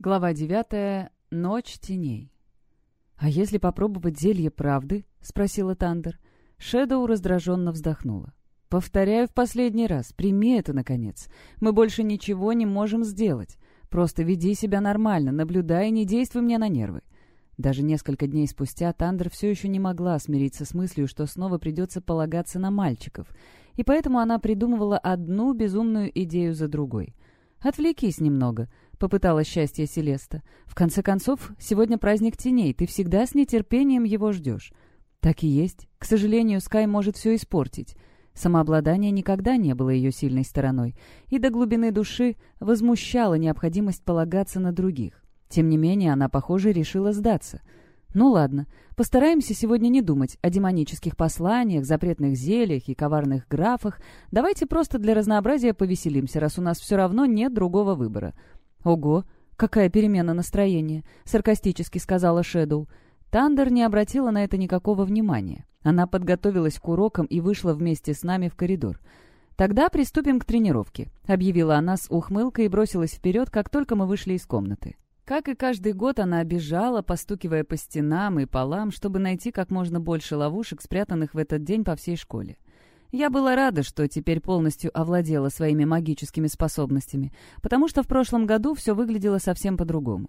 Глава девятая. Ночь теней. «А если попробовать зелье правды?» — спросила Тандер. Шэдоу раздраженно вздохнула. «Повторяю в последний раз, прими это, наконец. Мы больше ничего не можем сделать. Просто веди себя нормально, наблюдай и не действуй мне на нервы». Даже несколько дней спустя Тандер все еще не могла смириться с мыслью, что снова придется полагаться на мальчиков, и поэтому она придумывала одну безумную идею за другой. «Отвлекись немного», — попыталась счастье Селеста. «В конце концов, сегодня праздник теней, ты всегда с нетерпением его ждешь». «Так и есть. К сожалению, Скай может все испортить». Самообладание никогда не было ее сильной стороной, и до глубины души возмущала необходимость полагаться на других. Тем не менее, она, похоже, решила сдаться. «Ну ладно, постараемся сегодня не думать о демонических посланиях, запретных зельях и коварных графах. Давайте просто для разнообразия повеселимся, раз у нас все равно нет другого выбора. «Ого, какая перемена настроения!» — саркастически сказала Шэдоу. Тандер не обратила на это никакого внимания. Она подготовилась к урокам и вышла вместе с нами в коридор. «Тогда приступим к тренировке», — объявила она с ухмылкой и бросилась вперед, как только мы вышли из комнаты. Как и каждый год, она обижала, постукивая по стенам и полам, чтобы найти как можно больше ловушек, спрятанных в этот день по всей школе. Я была рада, что теперь полностью овладела своими магическими способностями, потому что в прошлом году все выглядело совсем по-другому.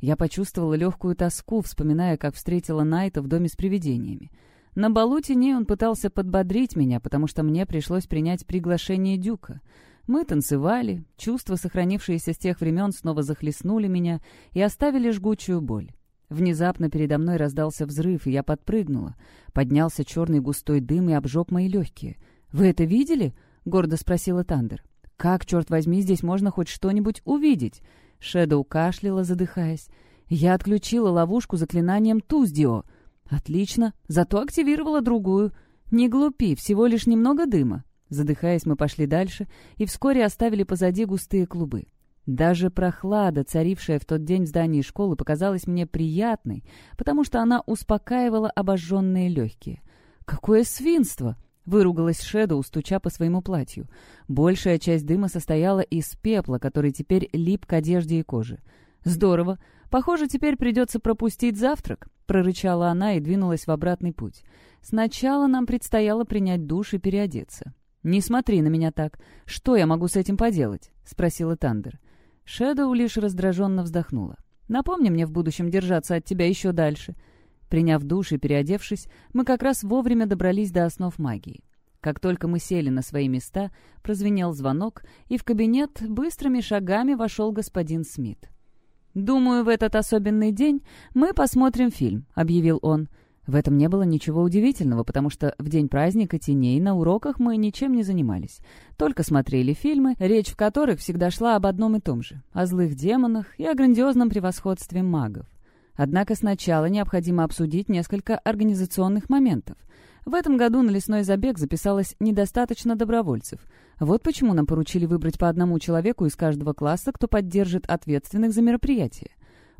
Я почувствовала легкую тоску, вспоминая, как встретила Найта в доме с привидениями. На балу теней он пытался подбодрить меня, потому что мне пришлось принять приглашение Дюка. Мы танцевали, чувства, сохранившиеся с тех времен, снова захлестнули меня и оставили жгучую боль. Внезапно передо мной раздался взрыв, и я подпрыгнула. Поднялся черный густой дым и обжег мои легкие. «Вы это видели?» — гордо спросила Тандер. «Как, черт возьми, здесь можно хоть что-нибудь увидеть?» Шэдоу кашляла, задыхаясь. «Я отключила ловушку заклинанием Туздио». «Отлично, зато активировала другую. Не глупи, всего лишь немного дыма». Задыхаясь, мы пошли дальше и вскоре оставили позади густые клубы. Даже прохлада, царившая в тот день в здании школы, показалась мне приятной, потому что она успокаивала обожженные легкие. «Какое свинство!» — выругалась Шэдоу, стуча по своему платью. Большая часть дыма состояла из пепла, который теперь лип к одежде и коже. «Здорово! Похоже, теперь придется пропустить завтрак», — прорычала она и двинулась в обратный путь. «Сначала нам предстояло принять душ и переодеться». «Не смотри на меня так. Что я могу с этим поделать?» — спросила Тандер. Шэдоу лишь раздраженно вздохнула. «Напомни мне в будущем держаться от тебя еще дальше». Приняв душ и переодевшись, мы как раз вовремя добрались до основ магии. Как только мы сели на свои места, прозвенел звонок, и в кабинет быстрыми шагами вошел господин Смит. «Думаю, в этот особенный день мы посмотрим фильм», — объявил он. В этом не было ничего удивительного, потому что в день праздника теней на уроках мы ничем не занимались. Только смотрели фильмы, речь в которых всегда шла об одном и том же — о злых демонах и о грандиозном превосходстве магов. Однако сначала необходимо обсудить несколько организационных моментов. В этом году на лесной забег записалось недостаточно добровольцев. Вот почему нам поручили выбрать по одному человеку из каждого класса, кто поддержит ответственных за мероприятие.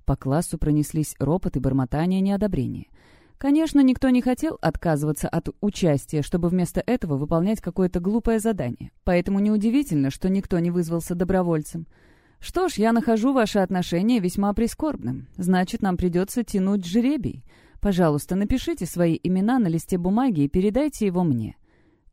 По классу пронеслись ропот и бормотание неодобрения — Конечно, никто не хотел отказываться от участия, чтобы вместо этого выполнять какое-то глупое задание. Поэтому неудивительно, что никто не вызвался добровольцем. Что ж, я нахожу ваши отношения весьма прискорбным. Значит, нам придется тянуть жребий. Пожалуйста, напишите свои имена на листе бумаги и передайте его мне».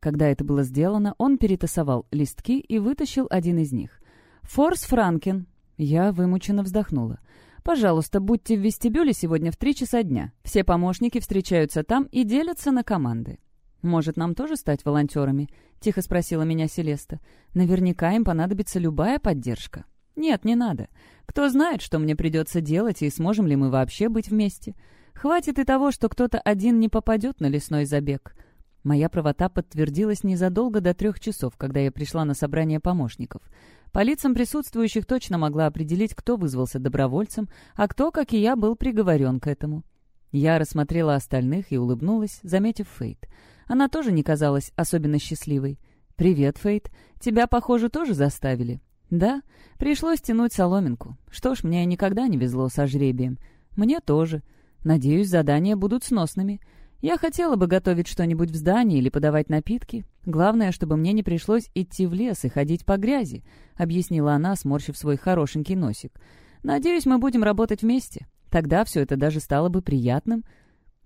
Когда это было сделано, он перетасовал листки и вытащил один из них. «Форс Франкен». Я вымученно вздохнула. Пожалуйста, будьте в вестибюле сегодня в три часа дня. Все помощники встречаются там и делятся на команды». «Может, нам тоже стать волонтерами?» — тихо спросила меня Селеста. «Наверняка им понадобится любая поддержка». «Нет, не надо. Кто знает, что мне придется делать и сможем ли мы вообще быть вместе. Хватит и того, что кто-то один не попадет на лесной забег». Моя правота подтвердилась незадолго до трех часов, когда я пришла на собрание помощников — по лицам присутствующих точно могла определить, кто вызвался добровольцем, а кто, как и я, был приговорен к этому. Я рассмотрела остальных и улыбнулась, заметив Фейт. Она тоже не казалась особенно счастливой. «Привет, Фейт. Тебя, похоже, тоже заставили?» «Да, пришлось тянуть соломинку. Что ж, мне никогда не везло со жребием. Мне тоже. Надеюсь, задания будут сносными. Я хотела бы готовить что-нибудь в здании или подавать напитки. Главное, чтобы мне не пришлось идти в лес и ходить по грязи», — объяснила она, сморщив свой хорошенький носик. Надеюсь, мы будем работать вместе. Тогда все это даже стало бы приятным».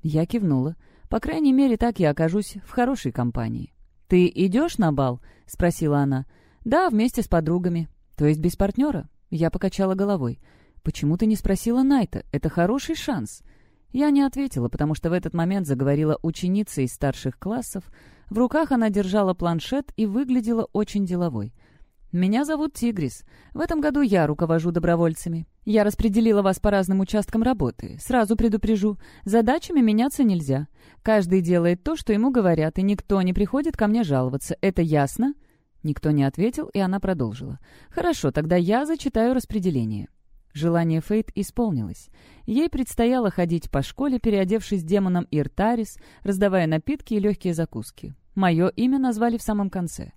Я кивнула. По крайней мере, так я окажусь в хорошей компании. «Ты идешь на бал?» — спросила она. «Да, вместе с подругами. То есть без партнера?» Я покачала головой. «Почему ты не спросила Найта? Это хороший шанс». Я не ответила, потому что в этот момент заговорила ученица из старших классов. В руках она держала планшет и выглядела очень деловой. «Меня зовут Тигрис. В этом году я руковожу добровольцами. Я распределила вас по разным участкам работы. Сразу предупрежу, задачами меняться нельзя. Каждый делает то, что ему говорят, и никто не приходит ко мне жаловаться. Это ясно?» Никто не ответил, и она продолжила. «Хорошо, тогда я зачитаю распределение». Желание Фейт исполнилось. Ей предстояло ходить по школе, переодевшись демоном Иртарис, раздавая напитки и легкие закуски. Мое имя назвали в самом конце.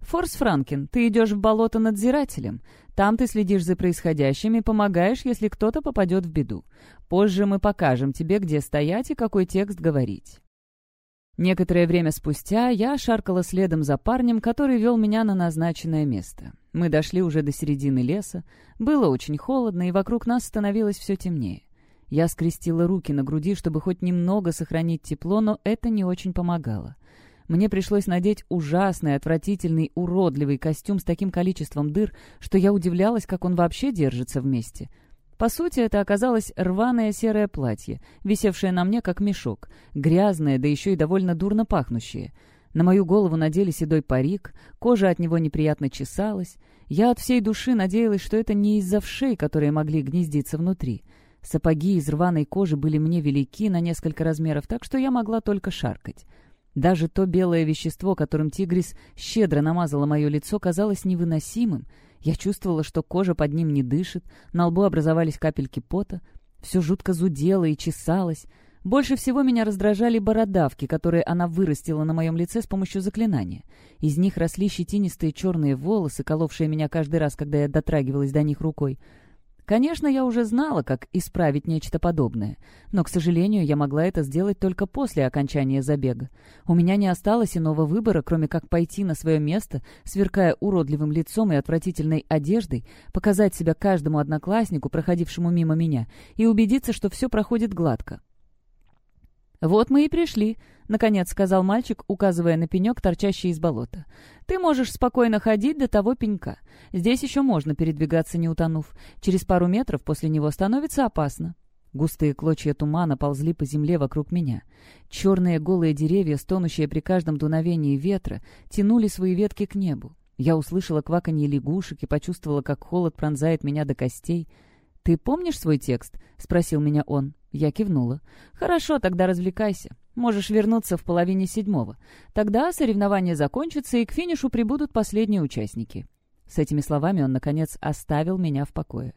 «Форс Франкен, ты идешь в болото надзирателем. Там ты следишь за происходящим и помогаешь, если кто-то попадет в беду. Позже мы покажем тебе, где стоять и какой текст говорить». Некоторое время спустя я шаркала следом за парнем, который вел меня на назначенное место. Мы дошли уже до середины леса. Было очень холодно, и вокруг нас становилось все темнее. Я скрестила руки на груди, чтобы хоть немного сохранить тепло, но это не очень помогало. Мне пришлось надеть ужасный, отвратительный, уродливый костюм с таким количеством дыр, что я удивлялась, как он вообще держится вместе. По сути, это оказалось рваное серое платье, висевшее на мне как мешок, грязное, да еще и довольно дурно пахнущее. На мою голову надели седой парик, кожа от него неприятно чесалась. Я от всей души надеялась, что это не из-за вшей, которые могли гнездиться внутри. Сапоги из рваной кожи были мне велики на несколько размеров, так что я могла только шаркать. Даже то белое вещество, которым тигрис щедро намазала мое лицо, казалось невыносимым. Я чувствовала, что кожа под ним не дышит, на лбу образовались капельки пота, все жутко зудело и чесалось. Больше всего меня раздражали бородавки, которые она вырастила на моем лице с помощью заклинания. Из них росли щетинистые черные волосы, коловшие меня каждый раз, когда я дотрагивалась до них рукой. Конечно, я уже знала, как исправить нечто подобное, но, к сожалению, я могла это сделать только после окончания забега. У меня не осталось иного выбора, кроме как пойти на свое место, сверкая уродливым лицом и отвратительной одеждой, показать себя каждому однокласснику, проходившему мимо меня, и убедиться, что все проходит гладко. «Вот мы и пришли», — наконец сказал мальчик, указывая на пенек, торчащий из болота. «Ты можешь спокойно ходить до того пенька. Здесь еще можно передвигаться, не утонув. Через пару метров после него становится опасно». Густые клочья тумана ползли по земле вокруг меня. Черные голые деревья, стонущие при каждом дуновении ветра, тянули свои ветки к небу. Я услышала кваканье лягушек и почувствовала, как холод пронзает меня до костей. «Ты помнишь свой текст?» — спросил меня он. Я кивнула. «Хорошо, тогда развлекайся. Можешь вернуться в половине седьмого. Тогда соревнование закончится, и к финишу прибудут последние участники». С этими словами он, наконец, оставил меня в покое.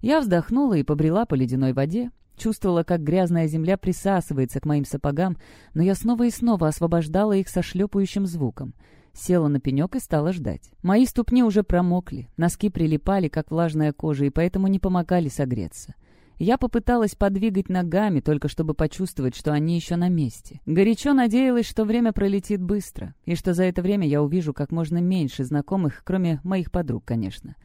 Я вздохнула и побрела по ледяной воде. Чувствовала, как грязная земля присасывается к моим сапогам, но я снова и снова освобождала их со шлепающим звуком. Села на пенек и стала ждать. Мои ступни уже промокли, носки прилипали, как влажная кожа, и поэтому не помогали согреться. Я попыталась подвигать ногами, только чтобы почувствовать, что они еще на месте. Горячо надеялась, что время пролетит быстро, и что за это время я увижу как можно меньше знакомых, кроме моих подруг, конечно.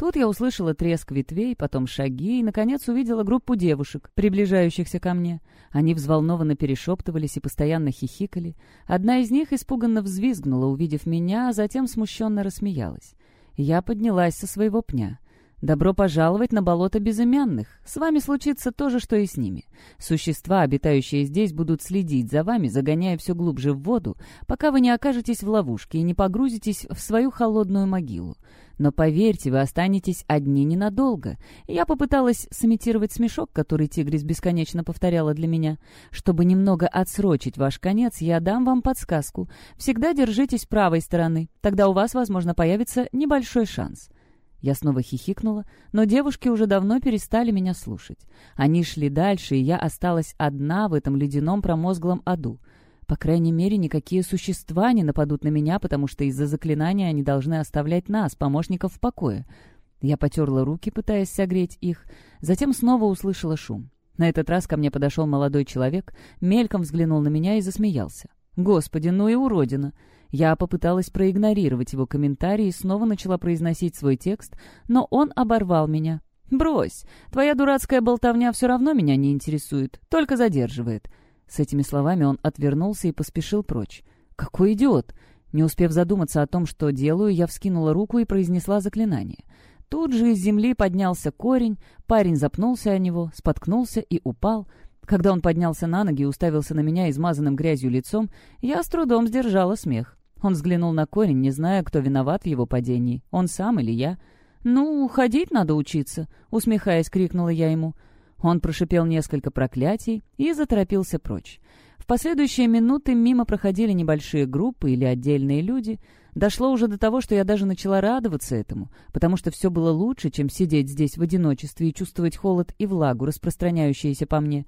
Тут я услышала треск ветвей, потом шаги и, наконец, увидела группу девушек, приближающихся ко мне. Они взволнованно перешептывались и постоянно хихикали. Одна из них испуганно взвизгнула, увидев меня, а затем смущенно рассмеялась. Я поднялась со своего пня — Добро пожаловать на болото безымянных. С вами случится то же, что и с ними. Существа, обитающие здесь, будут следить за вами, загоняя все глубже в воду, пока вы не окажетесь в ловушке и не погрузитесь в свою холодную могилу. Но поверьте, вы останетесь одни ненадолго. Я попыталась сымитировать смешок, который Тигрис бесконечно повторяла для меня. Чтобы немного отсрочить ваш конец, я дам вам подсказку. Всегда держитесь правой стороны. Тогда у вас, возможно, появится небольшой шанс. Я снова хихикнула, но девушки уже давно перестали меня слушать. Они шли дальше, и я осталась одна в этом ледяном промозглом аду. По крайней мере, никакие существа не нападут на меня, потому что из-за заклинания они должны оставлять нас, помощников, в покое. Я потерла руки, пытаясь согреть их, затем снова услышала шум. На этот раз ко мне подошел молодой человек, мельком взглянул на меня и засмеялся. «Господи, ну и уродина!» Я попыталась проигнорировать его комментарии и снова начала произносить свой текст, но он оборвал меня. «Брось, твоя дурацкая болтовня все равно меня не интересует, только задерживает». С этими словами он отвернулся и поспешил прочь. «Какой идиот!» Не успев задуматься о том, что делаю, я вскинула руку и произнесла заклинание. Тут же из земли поднялся корень, парень запнулся о него, споткнулся и упал. Когда он поднялся на ноги и уставился на меня измазанным грязью лицом, я с трудом сдержала смех. Он взглянул на корень, не зная, кто виноват в его падении, он сам или я. «Ну, ходить надо учиться», — усмехаясь, крикнула я ему. Он прошипел несколько проклятий и заторопился прочь. В последующие минуты мимо проходили небольшие группы или отдельные люди. Дошло уже до того, что я даже начала радоваться этому, потому что все было лучше, чем сидеть здесь в одиночестве и чувствовать холод и влагу, распространяющиеся по мне.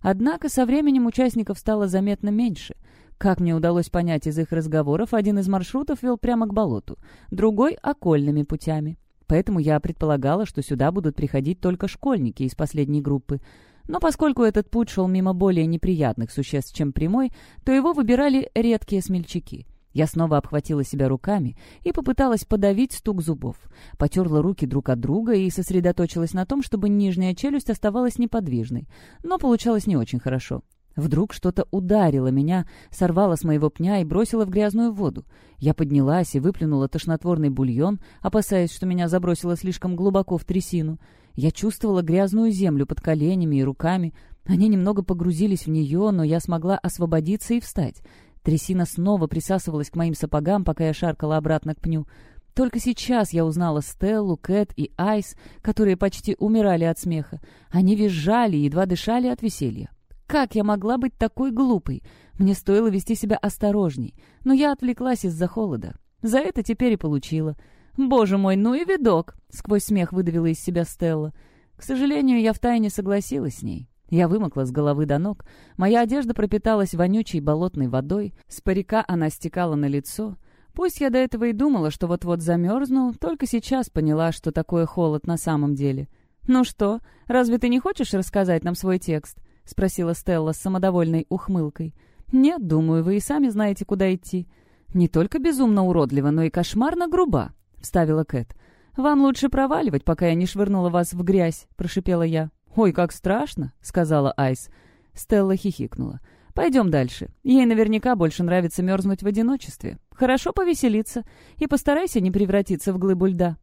Однако со временем участников стало заметно меньше. Как мне удалось понять из их разговоров, один из маршрутов вел прямо к болоту, другой — окольными путями. Поэтому я предполагала, что сюда будут приходить только школьники из последней группы. Но поскольку этот путь шел мимо более неприятных существ, чем прямой, то его выбирали редкие смельчаки. Я снова обхватила себя руками и попыталась подавить стук зубов. Потерла руки друг от друга и сосредоточилась на том, чтобы нижняя челюсть оставалась неподвижной. Но получалось не очень хорошо. Вдруг что-то ударило меня, сорвало с моего пня и бросило в грязную воду. Я поднялась и выплюнула тошнотворный бульон, опасаясь, что меня забросило слишком глубоко в трясину. Я чувствовала грязную землю под коленями и руками. Они немного погрузились в нее, но я смогла освободиться и встать. Трясина снова присасывалась к моим сапогам, пока я шаркала обратно к пню. Только сейчас я узнала Стеллу, Кэт и Айс, которые почти умирали от смеха. Они визжали и едва дышали от веселья. Как я могла быть такой глупой? Мне стоило вести себя осторожней, но я отвлеклась из-за холода. За это теперь и получила. «Боже мой, ну и видок!» — сквозь смех выдавила из себя Стелла. К сожалению, я втайне согласилась с ней. Я вымокла с головы до ног. Моя одежда пропиталась вонючей болотной водой. С парика она стекала на лицо. Пусть я до этого и думала, что вот-вот замерзну, только сейчас поняла, что такое холод на самом деле. «Ну что, разве ты не хочешь рассказать нам свой текст?» — спросила Стелла с самодовольной ухмылкой. «Нет, думаю, вы и сами знаете, куда идти». «Не только безумно уродлива, но и кошмарно груба», — вставила Кэт. «Вам лучше проваливать, пока я не швырнула вас в грязь», — прошипела я. «Ой, как страшно», — сказала Айс. Стелла хихикнула. «Пойдем дальше. Ей наверняка больше нравится мерзнуть в одиночестве. Хорошо повеселиться. И постарайся не превратиться в глыбу льда».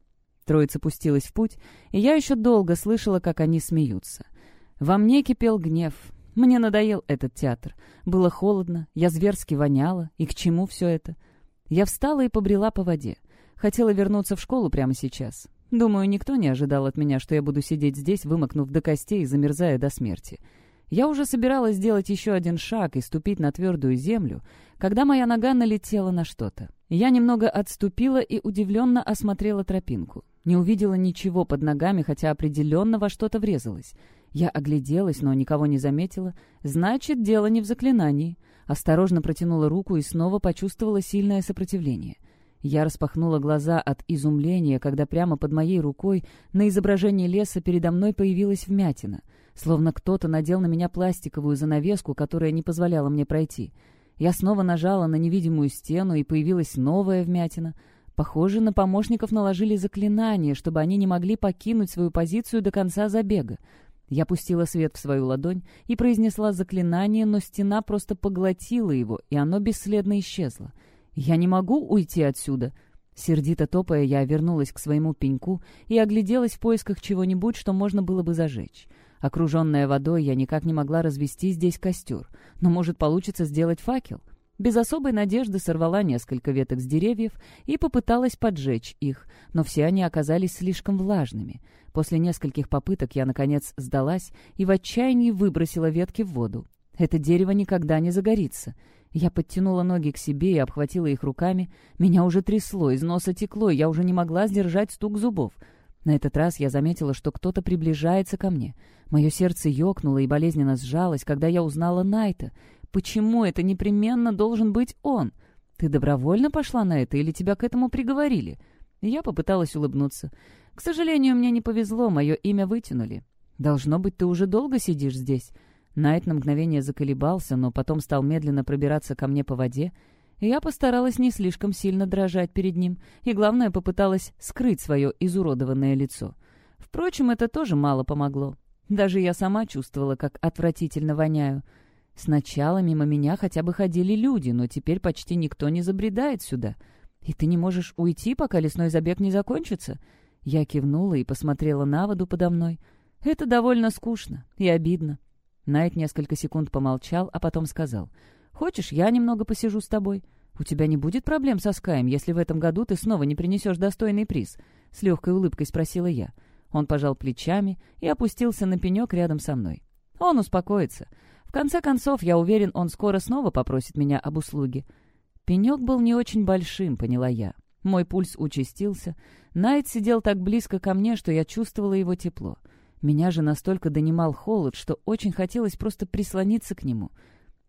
Троица пустилась в путь, и я еще долго слышала, как они смеются. Во мне кипел гнев. Мне надоел этот театр. Было холодно, я зверски воняла. И к чему все это? Я встала и побрела по воде. Хотела вернуться в школу прямо сейчас. Думаю, никто не ожидал от меня, что я буду сидеть здесь, вымокнув до костей и замерзая до смерти. Я уже собиралась сделать еще один шаг и ступить на твердую землю, когда моя нога налетела на что-то. Я немного отступила и удивленно осмотрела тропинку. Не увидела ничего под ногами, хотя определенно во что-то врезалась. Я огляделась, но никого не заметила. Значит, дело не в заклинании. Осторожно протянула руку и снова почувствовала сильное сопротивление. Я распахнула глаза от изумления, когда прямо под моей рукой на изображении леса передо мной появилась вмятина, словно кто-то надел на меня пластиковую занавеску, которая не позволяла мне пройти. Я снова нажала на невидимую стену, и появилась новая вмятина. Похоже, на помощников наложили заклинание, чтобы они не могли покинуть свою позицию до конца забега. Я пустила свет в свою ладонь и произнесла заклинание, но стена просто поглотила его, и оно бесследно исчезло. «Я не могу уйти отсюда!» Сердито топая, я вернулась к своему пеньку и огляделась в поисках чего-нибудь, что можно было бы зажечь. Окруженная водой, я никак не могла развести здесь костер. Но, может, получится сделать факел? Без особой надежды сорвала несколько веток с деревьев и попыталась поджечь их, но все они оказались слишком влажными. После нескольких попыток я, наконец, сдалась и в отчаянии выбросила ветки в воду. Это дерево никогда не загорится. Я подтянула ноги к себе и обхватила их руками. Меня уже трясло, из носа текло, я уже не могла сдержать стук зубов. На этот раз я заметила, что кто-то приближается ко мне. Мое сердце ёкнуло и болезненно сжалось, когда я узнала Найта. Почему это непременно должен быть он? Ты добровольно пошла на это или тебя к этому приговорили?» Я попыталась улыбнуться. «К сожалению, мне не повезло, мое имя вытянули. Должно быть, ты уже долго сидишь здесь». Найт на мгновение заколебался, но потом стал медленно пробираться ко мне по воде. Я постаралась не слишком сильно дрожать перед ним, и, главное, попыталась скрыть свое изуродованное лицо. Впрочем, это тоже мало помогло. Даже я сама чувствовала, как отвратительно воняю. Сначала мимо меня хотя бы ходили люди, но теперь почти никто не забредает сюда. И ты не можешь уйти, пока лесной забег не закончится?» Я кивнула и посмотрела на воду подо мной. «Это довольно скучно и обидно». Найт несколько секунд помолчал, а потом сказал. «Хочешь, я немного посижу с тобой? У тебя не будет проблем со Скаем, если в этом году ты снова не принесешь достойный приз?» С легкой улыбкой спросила я. Он пожал плечами и опустился на пенек рядом со мной. «Он успокоится. Конце концов, я уверен, он скоро снова попросит меня об услуге». Пенек был не очень большим, поняла я. Мой пульс участился. Найт сидел так близко ко мне, что я чувствовала его тепло. Меня же настолько донимал холод, что очень хотелось просто прислониться к нему.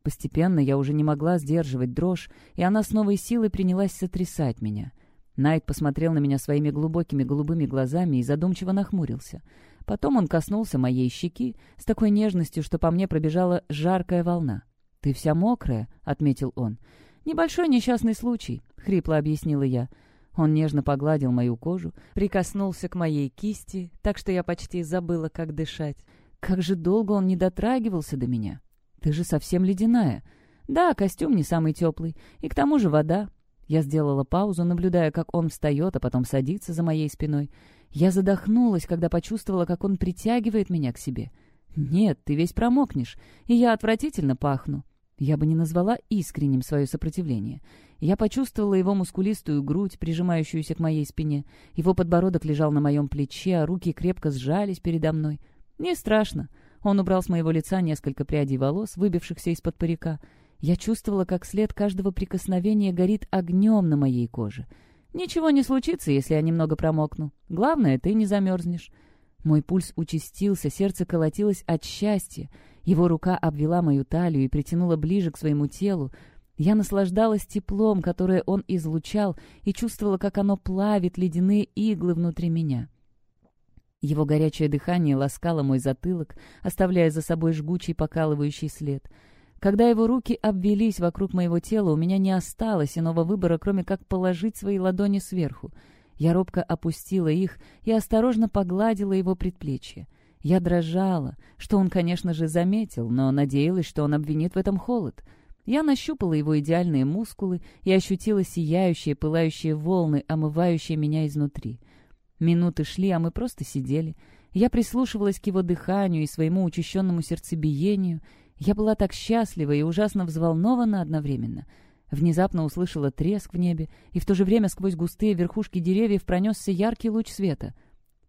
Постепенно я уже не могла сдерживать дрожь, и она с новой силой принялась сотрясать меня. Найт посмотрел на меня своими глубокими голубыми глазами и задумчиво нахмурился. Потом он коснулся моей щеки с такой нежностью, что по мне пробежала жаркая волна. «Ты вся мокрая», — отметил он. «Небольшой несчастный случай», — хрипло объяснила я. Он нежно погладил мою кожу, прикоснулся к моей кисти, так что я почти забыла, как дышать. Как же долго он не дотрагивался до меня. Ты же совсем ледяная. Да, костюм не самый теплый, и к тому же вода. Я сделала паузу, наблюдая, как он встает, а потом садится за моей спиной. Я задохнулась, когда почувствовала, как он притягивает меня к себе. «Нет, ты весь промокнешь, и я отвратительно пахну». Я бы не назвала искренним свое сопротивление. Я почувствовала его мускулистую грудь, прижимающуюся к моей спине. Его подбородок лежал на моем плече, а руки крепко сжались передо мной. Не страшно. Он убрал с моего лица несколько прядей волос, выбившихся из-под парика. Я чувствовала, как след каждого прикосновения горит огнем на моей коже. Ничего не случится, если я немного промокну. Главное, ты не замерзнешь. Мой пульс участился, сердце колотилось от счастья. Его рука обвела мою талию и притянула ближе к своему телу. Я наслаждалась теплом, которое он излучал, и чувствовала, как оно плавит ледяные иглы внутри меня. Его горячее дыхание ласкало мой затылок, оставляя за собой жгучий покалывающий след. Когда его руки обвелись вокруг моего тела, у меня не осталось иного выбора, кроме как положить свои ладони сверху. Я робко опустила их и осторожно погладила его предплечье. Я дрожала, что он, конечно же, заметил, но надеялась, что он обвинит в этом холод. Я нащупала его идеальные мускулы и ощутила сияющие, пылающие волны, омывающие меня изнутри. Минуты шли, а мы просто сидели. Я прислушивалась к его дыханию и своему учащенному сердцебиению. Я была так счастлива и ужасно взволнована одновременно. Внезапно услышала треск в небе, и в то же время сквозь густые верхушки деревьев пронесся яркий луч света —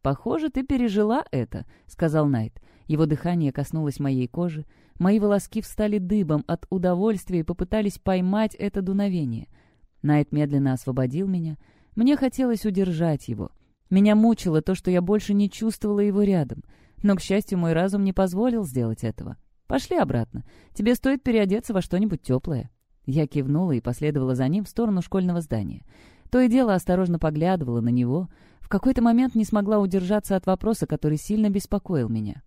«Похоже, ты пережила это», — сказал Найт. Его дыхание коснулось моей кожи. Мои волоски встали дыбом от удовольствия и попытались поймать это дуновение. Найт медленно освободил меня. Мне хотелось удержать его. Меня мучило то, что я больше не чувствовала его рядом. Но, к счастью, мой разум не позволил сделать этого. «Пошли обратно. Тебе стоит переодеться во что-нибудь теплое». Я кивнула и последовала за ним в сторону школьного здания. То и дело осторожно поглядывала на него. В какой-то момент не смогла удержаться от вопроса, который сильно беспокоил меня.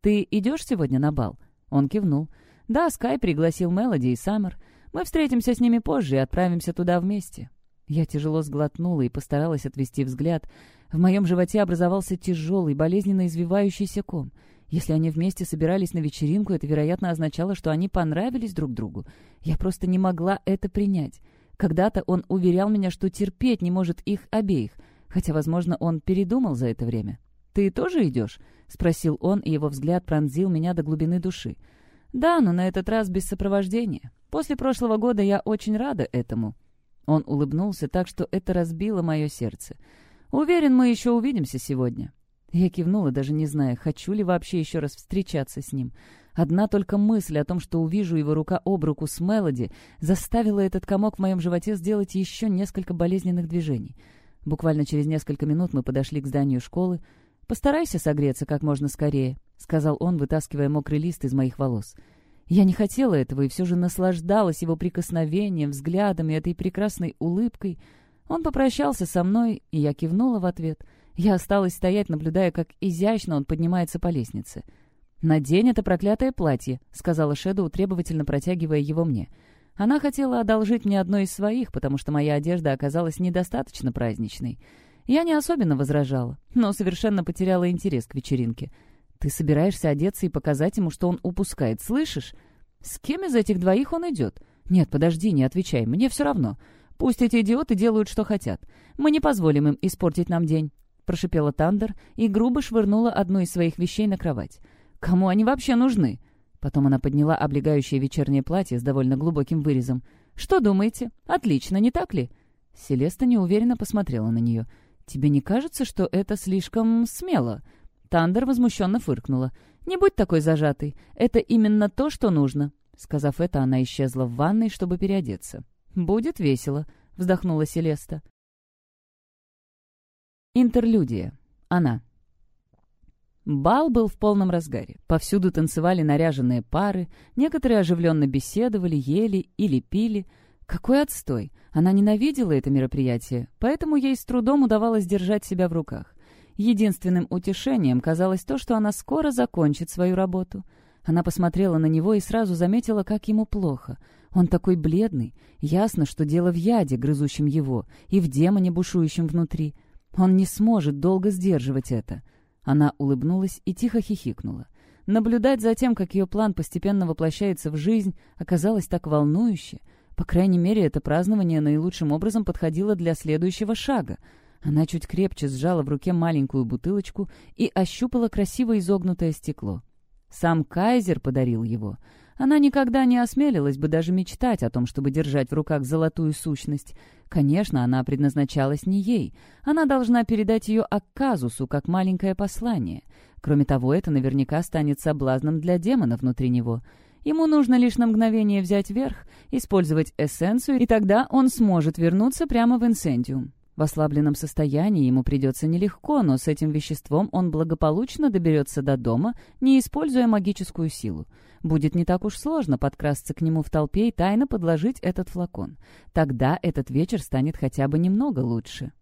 «Ты идешь сегодня на бал?» Он кивнул. «Да, Скай пригласил Мелоди и Саммер. Мы встретимся с ними позже и отправимся туда вместе». Я тяжело сглотнула и постаралась отвести взгляд. В моем животе образовался тяжелый, болезненно извивающийся ком. Если они вместе собирались на вечеринку, это, вероятно, означало, что они понравились друг другу. Я просто не могла это принять. Когда-то он уверял меня, что терпеть не может их обеих — хотя, возможно, он передумал за это время. «Ты тоже идешь?» — спросил он, и его взгляд пронзил меня до глубины души. «Да, но на этот раз без сопровождения. После прошлого года я очень рада этому». Он улыбнулся так, что это разбило мое сердце. «Уверен, мы еще увидимся сегодня». Я кивнула, даже не зная, хочу ли вообще еще раз встречаться с ним. Одна только мысль о том, что увижу его рука об руку с Мелоди, заставила этот комок в моем животе сделать еще несколько болезненных движений — Буквально через несколько минут мы подошли к зданию школы. «Постарайся согреться как можно скорее», — сказал он, вытаскивая мокрый лист из моих волос. Я не хотела этого и все же наслаждалась его прикосновением, взглядом и этой прекрасной улыбкой. Он попрощался со мной, и я кивнула в ответ. Я осталась стоять, наблюдая, как изящно он поднимается по лестнице. «Надень это проклятое платье», — сказала Шэдоу, требовательно протягивая его мне. Она хотела одолжить мне одно из своих, потому что моя одежда оказалась недостаточно праздничной. Я не особенно возражала, но совершенно потеряла интерес к вечеринке. Ты собираешься одеться и показать ему, что он упускает, слышишь? С кем из этих двоих он идет? Нет, подожди, не отвечай, мне все равно. Пусть эти идиоты делают, что хотят. Мы не позволим им испортить нам день. Прошипела Тандер и грубо швырнула одну из своих вещей на кровать. «Кому они вообще нужны?» Потом она подняла облегающее вечернее платье с довольно глубоким вырезом. «Что думаете? Отлично, не так ли?» Селеста неуверенно посмотрела на нее. «Тебе не кажется, что это слишком смело?» Тандер возмущенно фыркнула. «Не будь такой зажатый. Это именно то, что нужно». Сказав это, она исчезла в ванной, чтобы переодеться. «Будет весело», — вздохнула Селеста. Интерлюдия. Она. Бал был в полном разгаре. Повсюду танцевали наряженные пары, некоторые оживленно беседовали, ели или пили. Какой отстой! Она ненавидела это мероприятие, поэтому ей с трудом удавалось держать себя в руках. Единственным утешением казалось то, что она скоро закончит свою работу. Она посмотрела на него и сразу заметила, как ему плохо. Он такой бледный. Ясно, что дело в яде, грызущем его, и в демоне, бушующем внутри. Он не сможет долго сдерживать это. Она улыбнулась и тихо хихикнула. Наблюдать за тем, как ее план постепенно воплощается в жизнь, оказалось так волнующе. По крайней мере, это празднование наилучшим образом подходило для следующего шага. Она чуть крепче сжала в руке маленькую бутылочку и ощупала красиво изогнутое стекло. Сам Кайзер подарил его. Она никогда не осмелилась бы даже мечтать о том, чтобы держать в руках золотую сущность. Конечно, она предназначалась не ей. Она должна передать ее Акказусу как маленькое послание. Кроме того, это наверняка станет соблазном для демона внутри него. Ему нужно лишь на мгновение взять верх, использовать эссенцию, и тогда он сможет вернуться прямо в инсендиум. В ослабленном состоянии ему придется нелегко, но с этим веществом он благополучно доберется до дома, не используя магическую силу. Будет не так уж сложно подкрасться к нему в толпе и тайно подложить этот флакон. Тогда этот вечер станет хотя бы немного лучше.